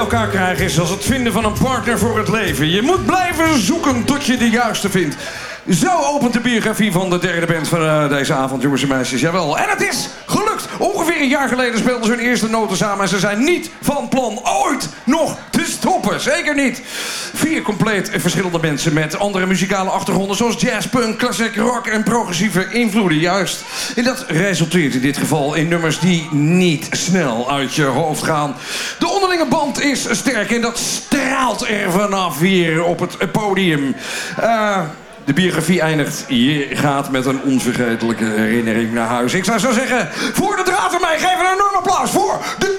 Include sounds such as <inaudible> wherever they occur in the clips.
elkaar krijgen is als het vinden van een partner voor het leven. Je moet blijven zoeken tot je de juiste vindt. Zo opent de biografie van de derde band van eh, deze avond, jongens en meisjes. Jawel. En het is gelukt. Ongeveer een jaar geleden speelden ze hun eerste noten samen. En ze zijn niet van plan ooit nog stoppen. Zeker niet. Vier compleet verschillende mensen met andere muzikale achtergronden... zoals jazz, punk, classic rock en progressieve invloeden. Juist. En dat resulteert in dit geval in nummers die niet snel uit je hoofd gaan. De onderlinge band is sterk en dat straalt er vanaf hier op het podium. Eh... De biografie eindigt. Je gaat met een onvergetelijke herinnering naar huis. Ik zou zo zeggen, voor de draad van mij, geef een enorm applaus voor de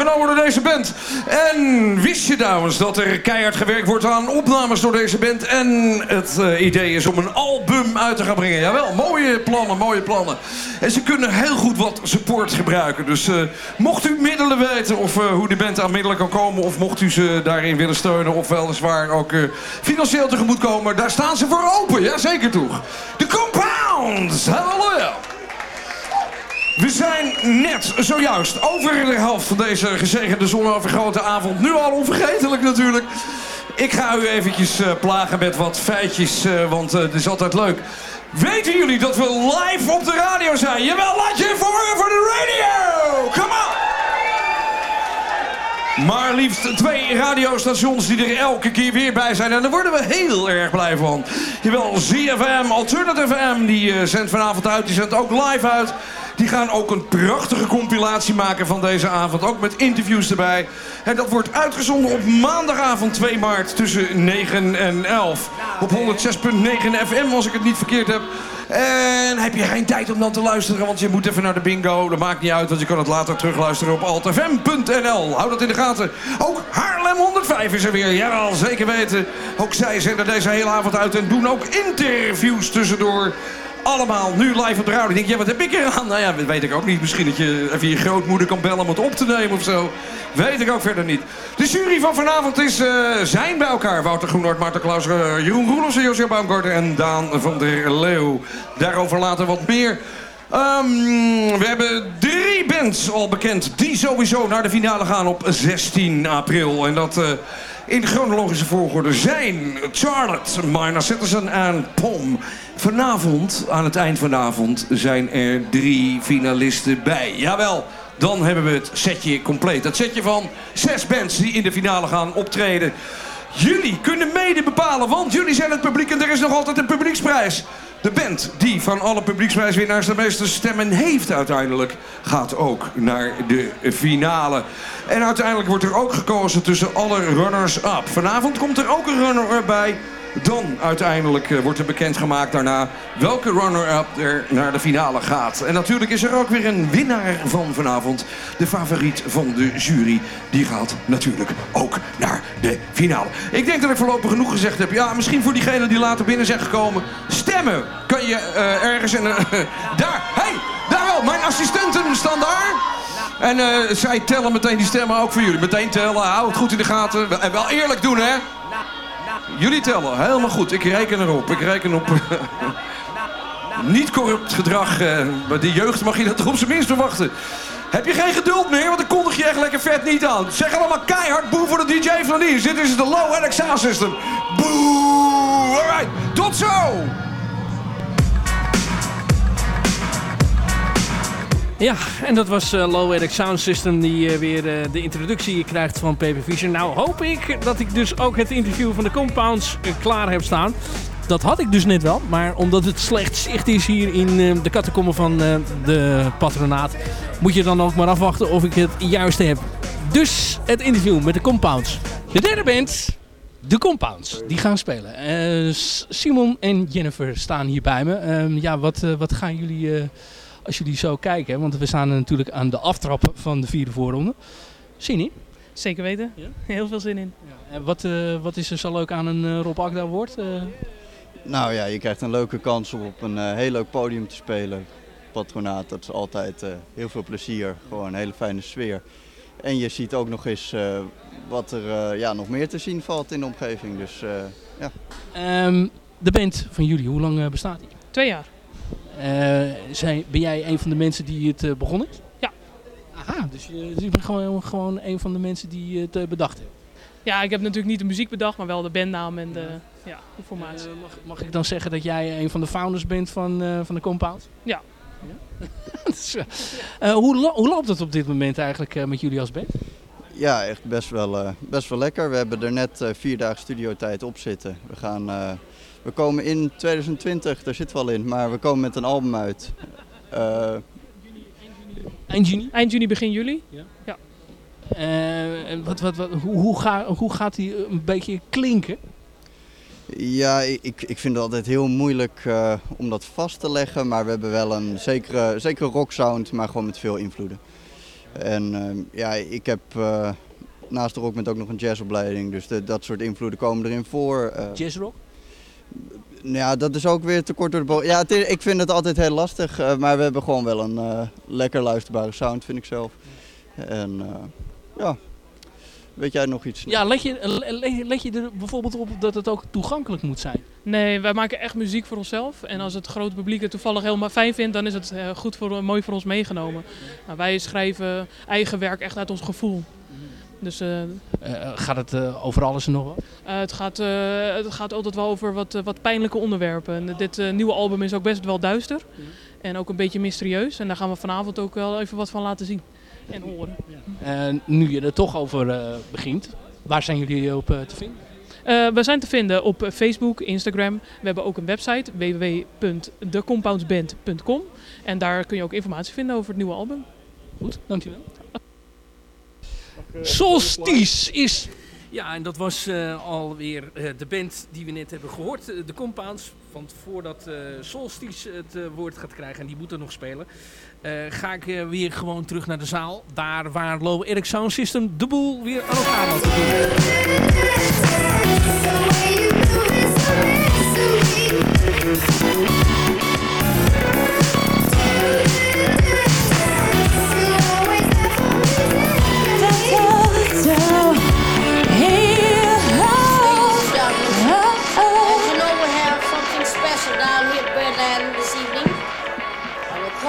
genomen door deze band. En wist je dames dat er keihard gewerkt wordt aan opnames door deze band? En het eh, idee is om een album uit te gaan brengen. Jawel, mooie plannen, mooie plannen. En ze kunnen heel goed wat support gebruiken. Dus eh, mocht u middelen weten of eh, hoe de band aan middelen kan komen... of mocht u ze daarin willen steunen of weliswaar ook financieel tegemoet komen... daar staan ze voor open, ja zeker toch. De Compounds, halleluja! We zijn net zojuist over de helft van deze gezegende zonovergrote avond. Nu al onvergetelijk natuurlijk. Ik ga u eventjes eh, plagen met wat feitjes, eh, want eh, het is altijd leuk. Weten jullie dat we live op de radio zijn? Jawel, laat je horen voor de radio! Come on! Maar liefst twee radiostations die er elke keer weer bij zijn. En daar worden we heel erg blij van. Jawel, ZFM, Alternative M, die zendt vanavond uit. Die zendt ook live uit. Die gaan ook een prachtige compilatie maken van deze avond. Ook met interviews erbij. En dat wordt uitgezonden op maandagavond 2 maart tussen 9 en 11. Op 106.9 FM, als ik het niet verkeerd heb. En heb je geen tijd om dan te luisteren, want je moet even naar de bingo. Dat maakt niet uit, want je kan het later terugluisteren op altfm.nl. Hou dat in de gaten. Ook Haarlem 105 is er weer. Jawel, zeker weten. Ook zij zenden deze hele avond uit en doen ook interviews tussendoor. Allemaal nu live op de radio. Ik denk, ja, wat heb ik eraan? Nou ja, dat weet ik ook niet. Misschien dat je even je grootmoeder kan bellen om het op te nemen of zo. Weet ik ook verder niet. De jury van vanavond is, eh, zijn bij elkaar. Wouter Groenhart, Marten Klaus, eh, Jeroen Roelofsen, Josje Baumgarten en Daan van der Leeuw. Daarover later wat meer. Ehm, we hebben drie bands al bekend die sowieso naar de finale gaan op 16 april. En dat eh, in chronologische volgorde zijn Charlotte, Minor Citizen en Pom. Vanavond, aan het eind van de avond, zijn er drie finalisten bij. Jawel, dan hebben we het setje compleet. Het setje van zes bands die in de finale gaan optreden. Jullie kunnen mede bepalen, want jullie zijn het publiek en er is nog altijd een publieksprijs. De band die van alle publieksprijswinnaars de meeste stemmen heeft uiteindelijk... gaat ook naar de finale. En uiteindelijk wordt er ook gekozen tussen alle runners-up. Vanavond komt er ook een runner-up bij. Dan uiteindelijk eh, wordt er bekendgemaakt daarna welke runner-up er naar de finale gaat. En natuurlijk is er ook weer een winnaar van vanavond. De favoriet van de jury. Die gaat natuurlijk ook naar de finale. Ik denk dat ik voorlopig genoeg gezegd heb. Ja, misschien voor diegenen die later binnen zijn gekomen. Stemmen kan je eh, ergens een- <laughs> daar, hey, daar wel. Mijn assistenten staan daar. En eh, zij tellen meteen die stemmen ook voor jullie. Meteen tellen, hou het goed in de gaten. En wel eerlijk doen, hè? Jullie tellen, helemaal goed. Ik reken erop. Ik reken op... <laughs> niet corrupt gedrag. eh, bij de jeugd mag je dat toch op zijn minst verwachten. Heb je geen geduld meer? Want dan kondig je echt lekker vet niet aan. Zeg allemaal keihard boe voor de DJ van hier. Dit is de Low Sound System. Boe! Alright, tot zo! Ja, en dat was eh, Low Eric Sound System die eh, weer eh, de introductie krijgt van PP Vision. Nou hoop ik dat ik dus ook het interview van de Compounds klaar heb staan. Dat had ik dus net wel, maar omdat het slecht zicht is hier in de kattenkommen van de patronaat, moet je dan ook maar afwachten of ik het juiste heb. Dus het interview met de Compounds. De derde band, de Compounds, die gaan spelen. Simon en Jennifer staan hier bij me. Ehm, ja, wat, wat gaan jullie... als jullie zo kijken, hè, want we staan natuurlijk aan de aftrap van de vierde voorronde. Zin in? Zeker weten. Ja? Heel veel zin in. En wat, eh, wat is er zo leuk aan een eh, Rob Akda woord? Eh, Nou ja, je krijgt een leuke kans om op een eh, heel leuk podium te spelen. Patronaat, dat is altijd eh, heel veel plezier. Gewoon een hele fijne sfeer. En je ziet ook nog eens eh, wat er eh, ja, nog meer te zien valt in de omgeving. Dus eh, ja. ehm, de band van jullie, hoe lang bestaat die? Twee jaar. Eh, zijn, ben jij een van de mensen die het eh, begonnen is? Ja. Aha, dus je, dus je bent gewoon, gewoon een van de mensen die het eh, bedacht hebben. Ja, ik heb natuurlijk niet de muziek bedacht, maar wel de bandnaam en de, ja, de formatie. Mag, mag ik dan zeggen dat jij een van de founders bent van, eh, van de Compound? Ja. Ja? <laughs> Dus, hoe, lo- hoe loopt het op dit moment eigenlijk eh, met jullie als band? ja, echt best wel, eh, best wel lekker. We hebben er net vier dagen studiotijd op zitten. We, gaan, eh, we komen in 2020, daar zitten we al in, maar we komen met een album uit. Eh, Eind juni? Eind juni, begin juli. Eh, en wat, wat, wat, hoe, hoe, ga, hoe gaat die een beetje klinken? Ja, ik, ik vind het altijd heel moeilijk eh, om dat vast te leggen. Maar we hebben wel een zekere, zekere rocksound, maar gewoon met veel invloeden. En ja, ik heb eh, naast de rock met ook nog een jazzopleiding. Dus de- dat soort invloeden komen erin voor. Eh, Jazzrock? Nou ja, dat is ook weer te kort door de bocht. Ja, het is- ik vind het altijd heel lastig. eh, maar we hebben gewoon wel een eh, lekker luisterbare sound, vind ik zelf. En eh, ja, weet jij nog iets? Ja, let je, let, let je er bijvoorbeeld op dat het ook toegankelijk moet zijn? Nee, wij maken echt muziek voor onszelf. En als het grote publiek het toevallig helemaal fijn vindt, dan is het goed voor, mooi voor ons meegenomen. Maar wij schrijven eigen werk echt uit ons gevoel. Dus eh, Eh, gaat het eh, over alles en nog wat? het, gaat, het gaat altijd wel over wat, wat pijnlijke onderwerpen. En dit nieuwe album is ook best wel duister. En ook een beetje mysterieus. En daar gaan we vanavond ook wel even wat van laten zien en horen. Eh, nu je er toch over begint, waar zijn jullie op te vinden? Eh, we zijn te vinden op Facebook, Instagram. We hebben ook een website www.thecompoundsband.com. En daar kun je ook informatie vinden over het nieuwe album. Goed, dankjewel. Solstice is... Ja, en dat was eh, alweer eh, de band die we net hebben gehoord. eh, de Compounds. Want voordat eh, Solstice het woord gaat krijgen, en die moeten nog spelen... eh, ga ik weer gewoon terug naar de zaal. Daar waar Low Eric Sound System de boel weer aan elkaar laten doen.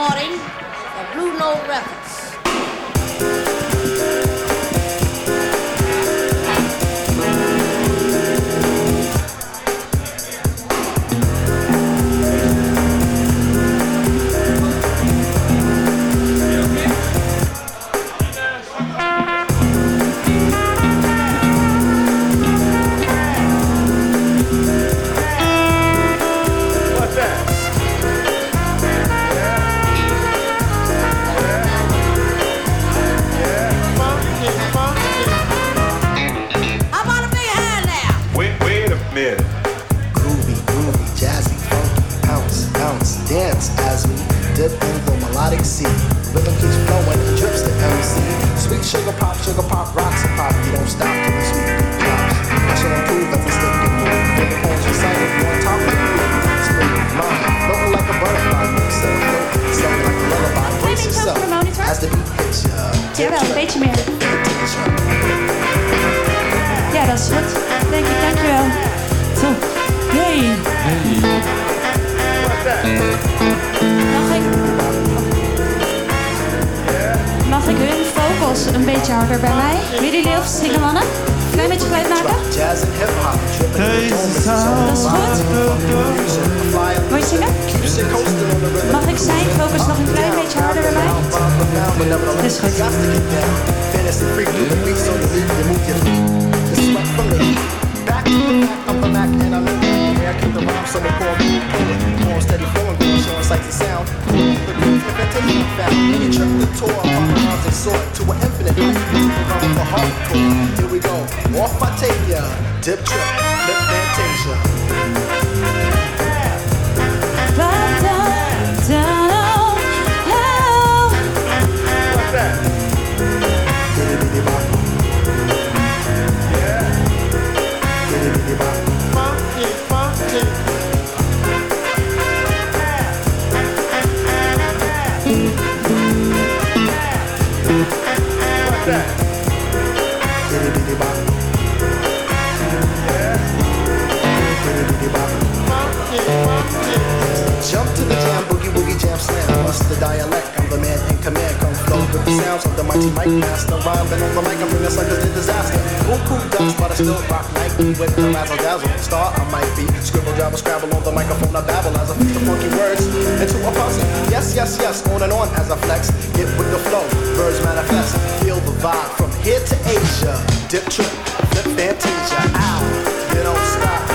awarding for Blue Note Records. dip into melodic sea. Rhythm keeps flowing drips MC. Sweet sugar pop, sugar pop, rocks and pop. You don't stop till the sweet beat drops. I shall improve if we stick. Get the poems recited, you on top of you. Like a butterfly. So like a lullaby. Brace yourself as the beat hits ya. Hey. hey. What's that? Vocals een beetje harder bij mij? Willen jullie even zingen, mannen? Klein beetje geluid maken? Dat is goed. Wil je zingen? Mag ik zijn focus nog een klein beetje harder bij mij? Dat is goed. Back to the back, I'm the Mac, and I air. Keep the rhyme, they call me Bullet. More steady flowing, showing sights and sound. The groove, I found. Any trip the tour, and soar to an infinite the hardcore. Here we go. Off I. Dip trip, lip fantasia. The sounds of the mighty mic master. Rhyming on the mic, I'm bringing suckers to disaster. Cool, cool, dance, but I still rock Nike with the razzle dazzle. Star I might be. Scribble, jabble, scrabble on the microphone. I babble as I fix the funky words into a puzzle. Yes, yes, yes, on and on as I flex. Get with the flow, birds manifest. Feel the vibe from here to Asia. Dip trip, flip fantasia. Ow, you don't stop.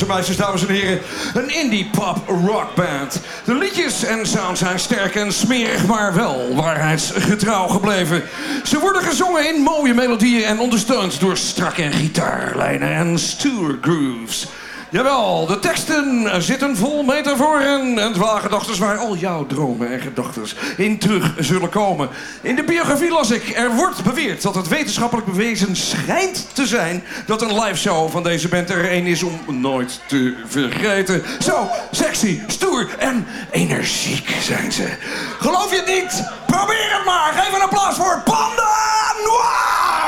Jongens en dames en heren. Een indie pop rock band. De liedjes en sound zijn sterk en smerig, maar wel waarheidsgetrouw gebleven. Ze worden gezongen in mooie melodieën en ondersteund door strakke gitaarlijnen en stoer grooves. Jawel, de teksten zitten vol metaforen en dwagedachten waar al jouw dromen en gedachten in terug zullen komen. In de biografie las ik, er wordt beweerd dat het wetenschappelijk bewezen schijnt te zijn dat een live show van deze band er een is om nooit te vergeten. Zo sexy, stoer en energiek zijn ze. Geloof je het niet? Probeer het maar. Geef een applaus voor Panda Noir!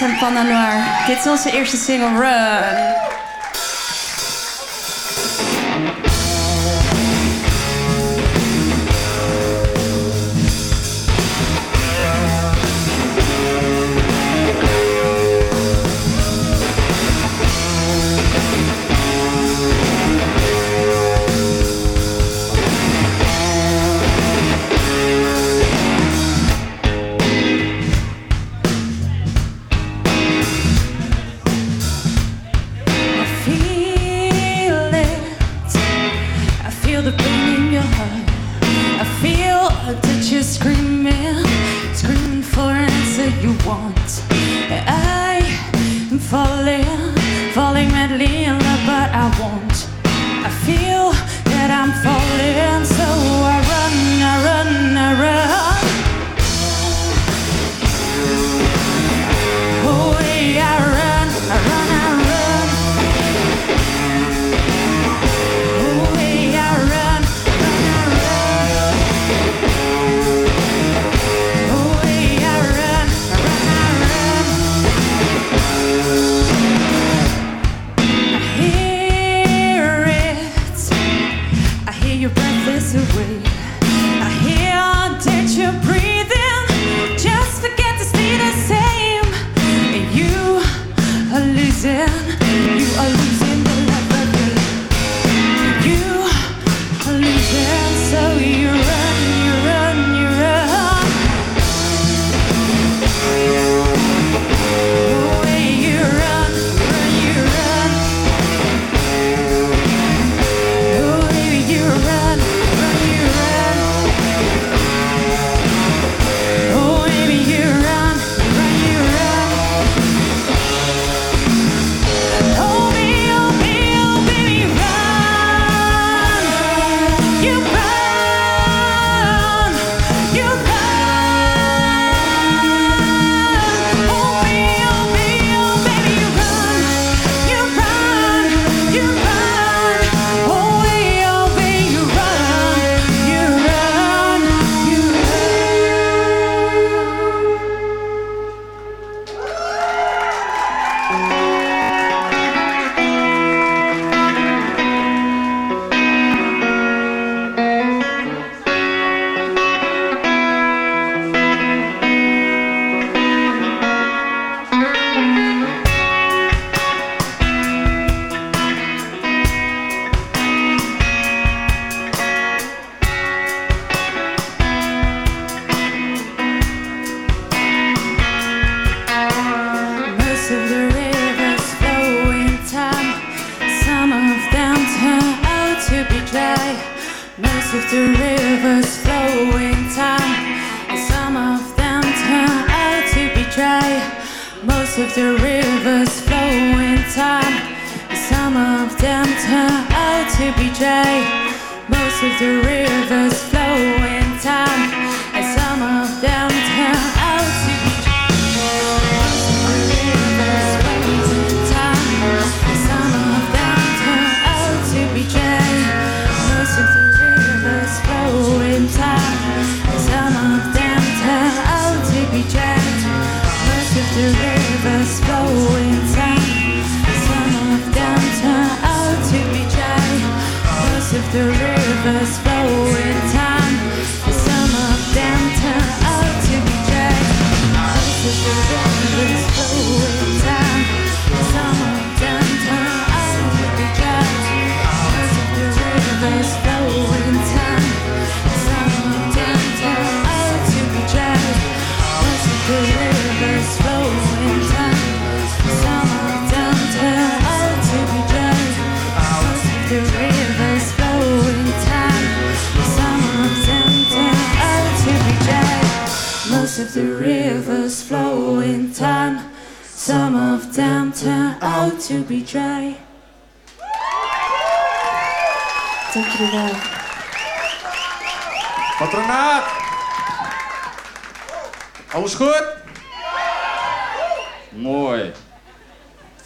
Wij zijn Panda Noir. Dit is onze eerste single Run.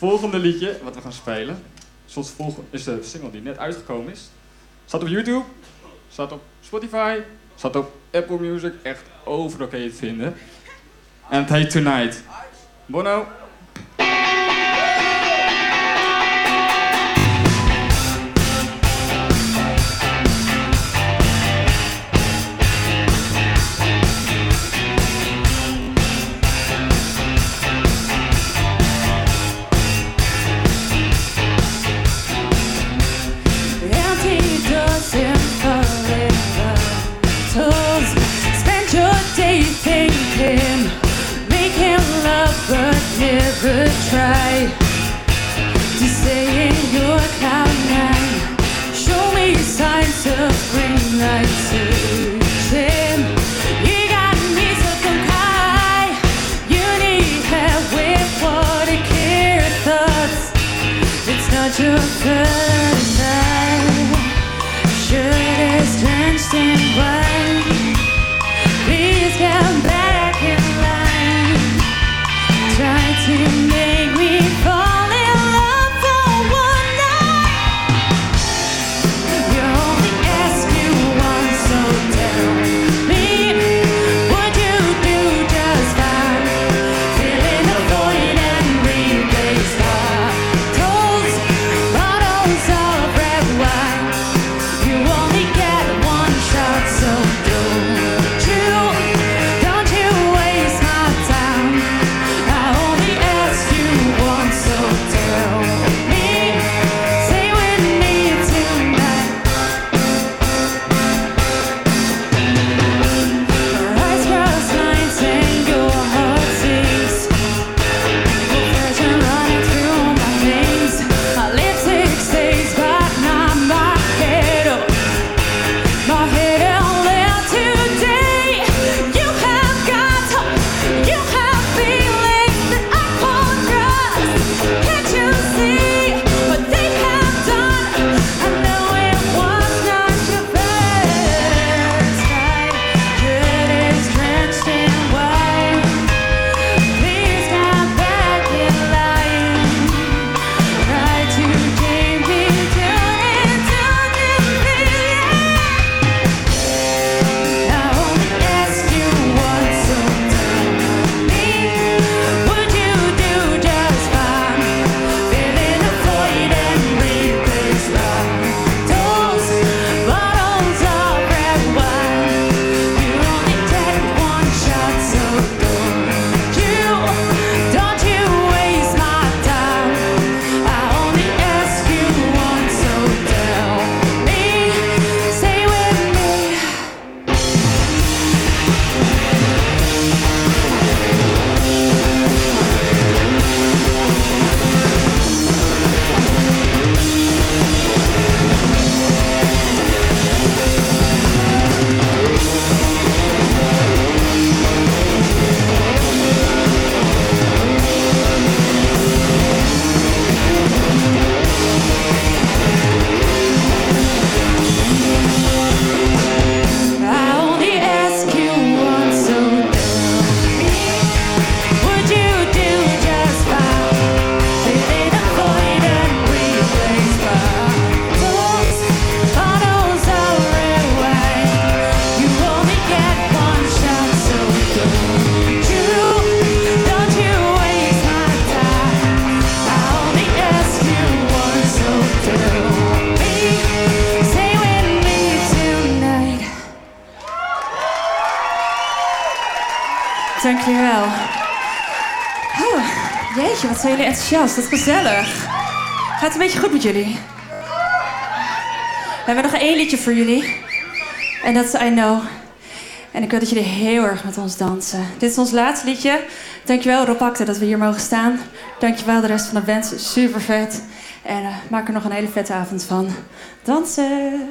volgende liedje wat we gaan spelen, zoals is de single die net uitgekomen is. Staat op YouTube, staat op Spotify, staat op Apple Music, echt overal kan je het vinden. En het heet Tonight. Bono. Enthousiast. Wat gezellig. Gaat een beetje goed met jullie? We hebben nog één liedje voor jullie. En dat is I Know. En ik wil dat jullie heel erg met ons dansen. Dit is ons laatste liedje. Dankjewel Rob Akte dat we hier mogen staan. Dankjewel de rest van de band. Super vet. En eh, maak er nog een hele vette avond van. Dansen!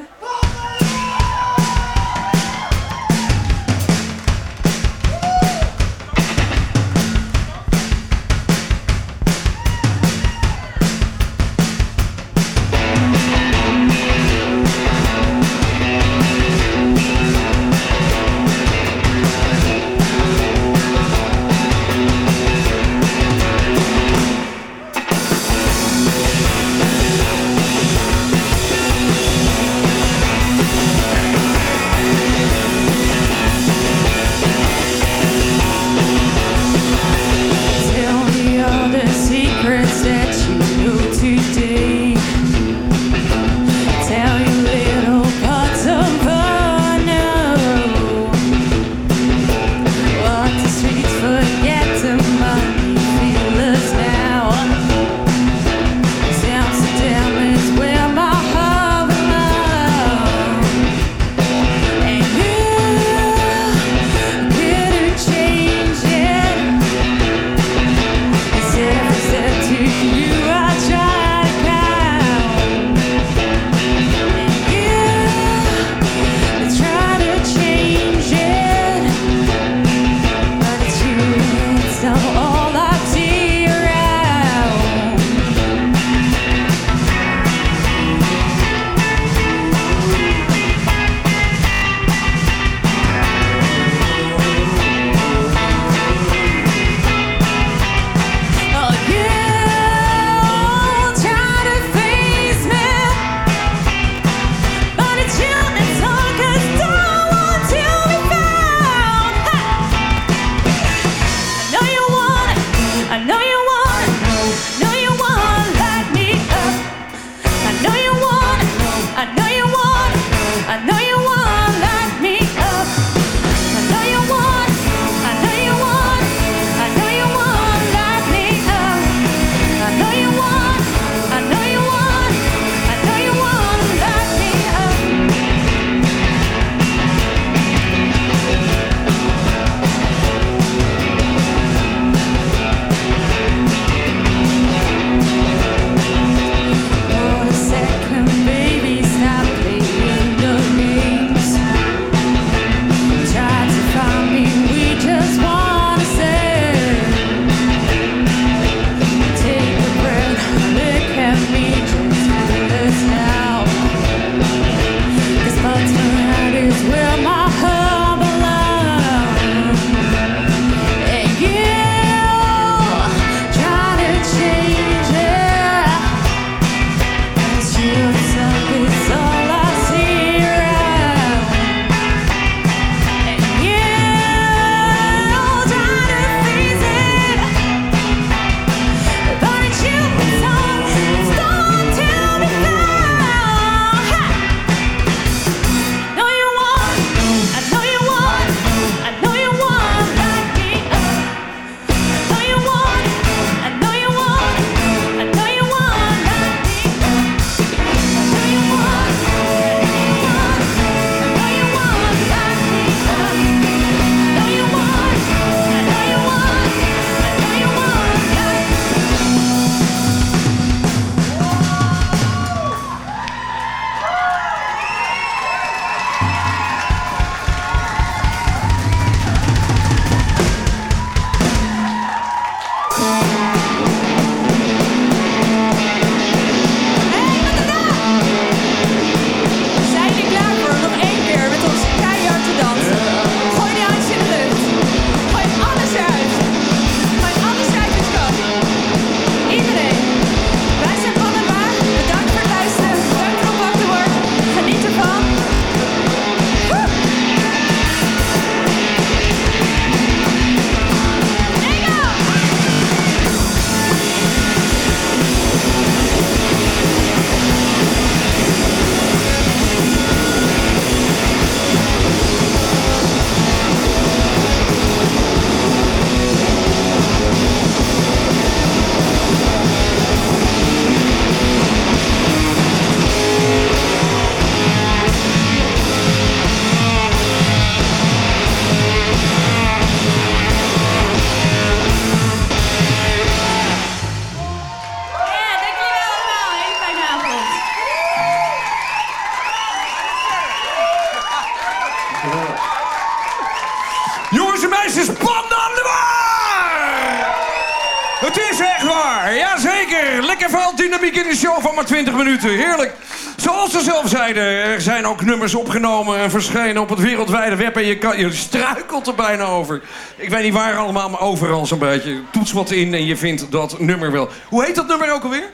Zijn ook nummers opgenomen en verschenen op het wereldwijde web. En je, kan, je struikelt er bijna over. Ik weet niet waar allemaal, maar overal zo'n beetje. Toets wat in en je vindt dat nummer wel. Hoe heet dat nummer ook alweer?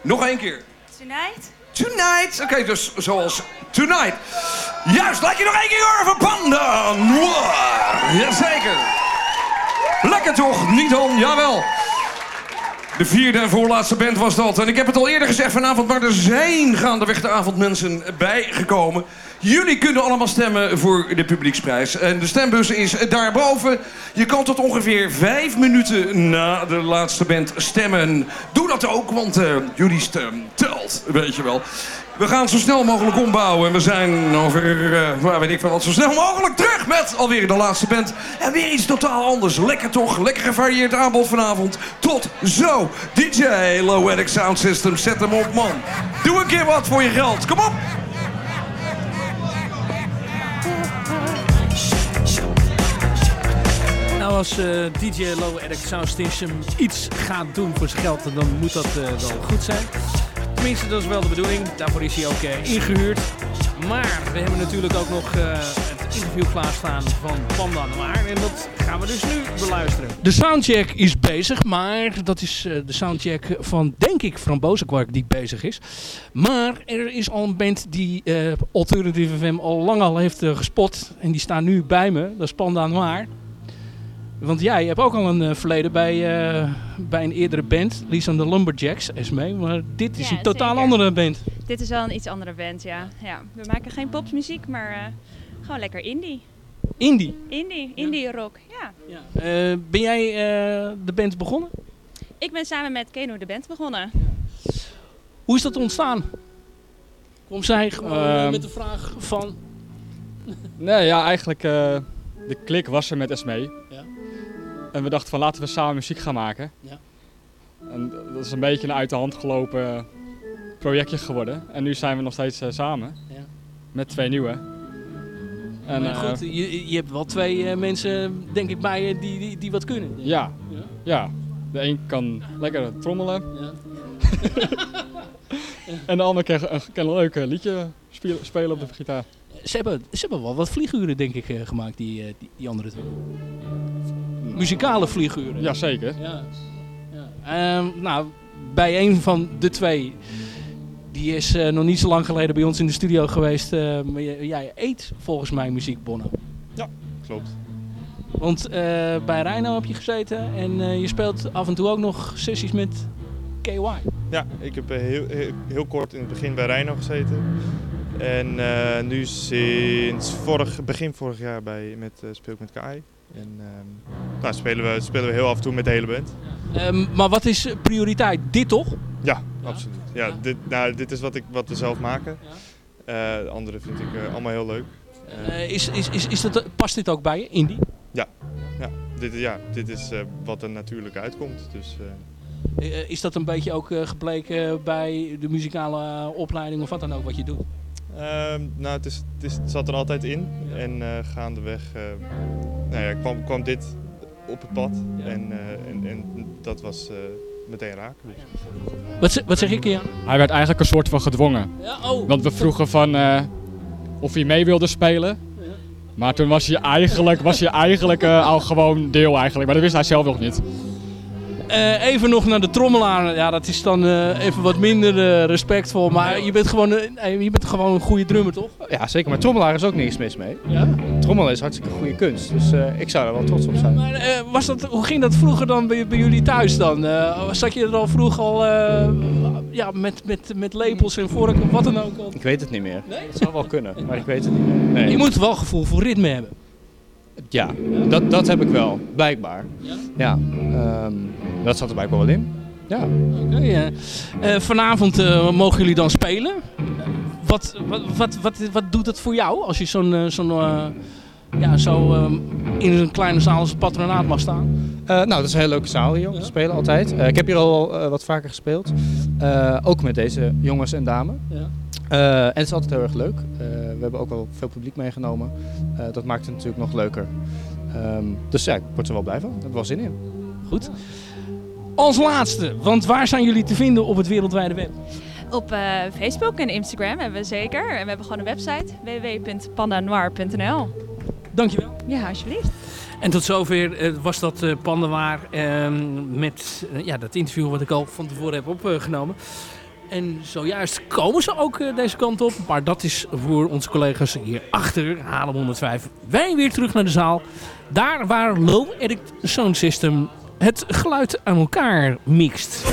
Nog één keer. Tonight? Tonight. Oké, dus zoals Tonight. Juist, laat je nog één keer horen van Panda Noir. Jazeker. Lekker toch? Niet on, jawel. De vierde en voorlaatste band was dat. En ik heb het al eerder gezegd vanavond, maar er zijn gaandeweg de avond mensen bijgekomen. Jullie kunnen allemaal stemmen voor de publieksprijs. En de stembus is daarboven. Je kan tot ongeveer vijf minuten na de laatste band stemmen. Doe dat ook, want eh, jullie stem telt, weet je wel. We gaan zo snel mogelijk ombouwen. En we zijn over, eh, waar weet ik veel wat, zo snel mogelijk terug met alweer de laatste band. En weer iets totaal anders. Lekker toch, lekker gevarieerd aanbod vanavond. Tot zo. DJ Low Edic Sound System, zet hem op man. Doe een keer wat voor je geld. Kom op. Nou, als eh, DJ Low Eric Sound System iets gaat doen voor zijn geld, dan moet dat eh, wel goed zijn. Tenminste, dat is wel de bedoeling. Daarvoor is hij ook eh, ingehuurd. Maar we hebben natuurlijk ook nog eh, het interview klaarstaan van Panda Noir. En dat gaan we dus nu beluisteren. De soundcheck is bezig, maar dat is eh, de soundcheck van, denk ik, Frambozenkwark die bezig is. Maar er is al een band die Alternative FM al lang al heeft gespot. En die staan nu bij me. Dat is Panda Noir. Want jij hebt ook al een eh, verleden bij, eh, bij een eerdere band, Lisa and the Lumberjacks, Esmee. Maar dit is Ja, een totaal zeker. andere band. Dit is wel een iets andere band, ja. ja. We maken geen popsmuziek, maar eh, gewoon lekker indie. Indie. Indie, indie rock, ja. Eh, ben jij eh, de band begonnen? Ik ben samen met Keno de band begonnen. Hoe is dat ontstaan? Kom zij gewoon eh, Ehm. met de vraag van... <laughs> Nee, ja, eigenlijk uh, de klik was er met Esmee. En we dachten van laten we samen muziek gaan maken. Ja. En dat is een beetje een uit de hand gelopen projectje geworden. En nu zijn we nog steeds uh, samen. Ja. Met twee nieuwe. En, maar goed, uh, je, je hebt wel twee uh, mensen, denk ik, bij je die, die, die wat kunnen. Ja. ja. ja. De een kan lekker trommelen. Ja. <laughs> en de ander kan, kan een leuk liedje spelen, spelen op de gitaar. Ze hebben, ze hebben wel wat vlieguren, denk ik, gemaakt, die, die, die andere twee. Muzikale vlieguren. Jazeker. Ja. ja. Um, nou, bij een van de twee, die is uh, nog niet zo lang geleden bij ons in de studio geweest. maar jij eet volgens mij muziek, Bono. Ja, klopt. Want bij Rhino heb je gezeten en je speelt af en toe ook nog sessies met KY. Ja, ik heb heel, heel, heel kort in het begin bij Rhino gezeten. En nu sinds vorig, begin vorig jaar bij, met, speel ik met KI. En um, nou, spelen, we, spelen we heel af en toe met de hele band. Um, maar wat is prioriteit? Dit toch? Ja, ja? absoluut. Ja, ja. Dit, nou, dit is wat, ik, wat we zelf maken. Ja. Uh, de andere vind ik uh, allemaal heel leuk. is, is, is, is dat, past dit ook bij je, Indie? Ja, ja. Dit, ja, dit is wat er natuurlijk uitkomt. Dus, is dat een beetje ook gebleken bij de muzikale opleiding of wat dan ook wat je doet? Uh, nou, het, is, het, is, het, zat er altijd in. Ja. En uh, gaandeweg uh, nou ja, kwam, kwam dit op het pad. Ja. En, uh, en, en, dat was meteen raak. Dus. Wat, wat, zeg ik ja? Hij werd eigenlijk een soort van gedwongen. Ja, oh. Want we vroegen van of hij mee wilde spelen. Maar toen was hij eigenlijk, was hij eigenlijk al gewoon deel eigenlijk. Maar dat wist hij zelf nog niet. Uh, even nog naar de trommelaar. Ja, dat is dan uh, even wat minder uh, respectvol. Maar je bent, gewoon, je bent gewoon een goede drummer, toch? Ja, zeker. Maar trommelaar is ook niks mis mee. Ja? Trommelen is hartstikke goede kunst. Dus ik zou er wel trots op zijn. Maar, was dat, hoe ging dat vroeger dan bij, bij jullie thuis dan? zat je er al vroeg al ja, met, met, met lepels en vorken of wat dan ook? Al? Ik weet het niet meer. Nee? Het zou wel kunnen, maar ik weet het niet meer. Nee. Je moet wel gevoel voor ritme hebben. Ja, dat, dat heb ik wel, blijkbaar. Ja? ja um, dat zat er blijkbaar wel in. Ja. Oké. Okay, uh, uh, vanavond uh, mogen jullie dan spelen. Wat, wat, wat, wat, wat doet het voor jou als je zo'n zo'n ja, zo um, in een kleine zaal als het patronaat mag staan? nou, dat is een hele leuke zaal hier om ja. te spelen altijd. ik heb hier al wat vaker gespeeld. ook met deze jongens en dames. Ja. Eh, en het is altijd heel erg leuk. Eh, we hebben ook wel veel publiek meegenomen. Eh, dat maakt het natuurlijk nog leuker. Ehm, dus ja, ik word er wel blij van. Ik heb wel zin in. Goed. Als laatste, want waar zijn jullie te vinden op het wereldwijde web? Op Facebook en Instagram hebben we zeker. En we hebben gewoon een website www.pandanoir.nl. Dankjewel. Ja, alsjeblieft. En tot zover was dat uh, Noir ehm, met ja, dat interview wat ik al van tevoren heb opgenomen. En zojuist komen ze ook eh, deze kant op. Maar dat is voor onze collega's hier achter Halem 105, wij weer terug naar de zaal. Daar waar Low Edit Sound System het geluid aan elkaar mixt.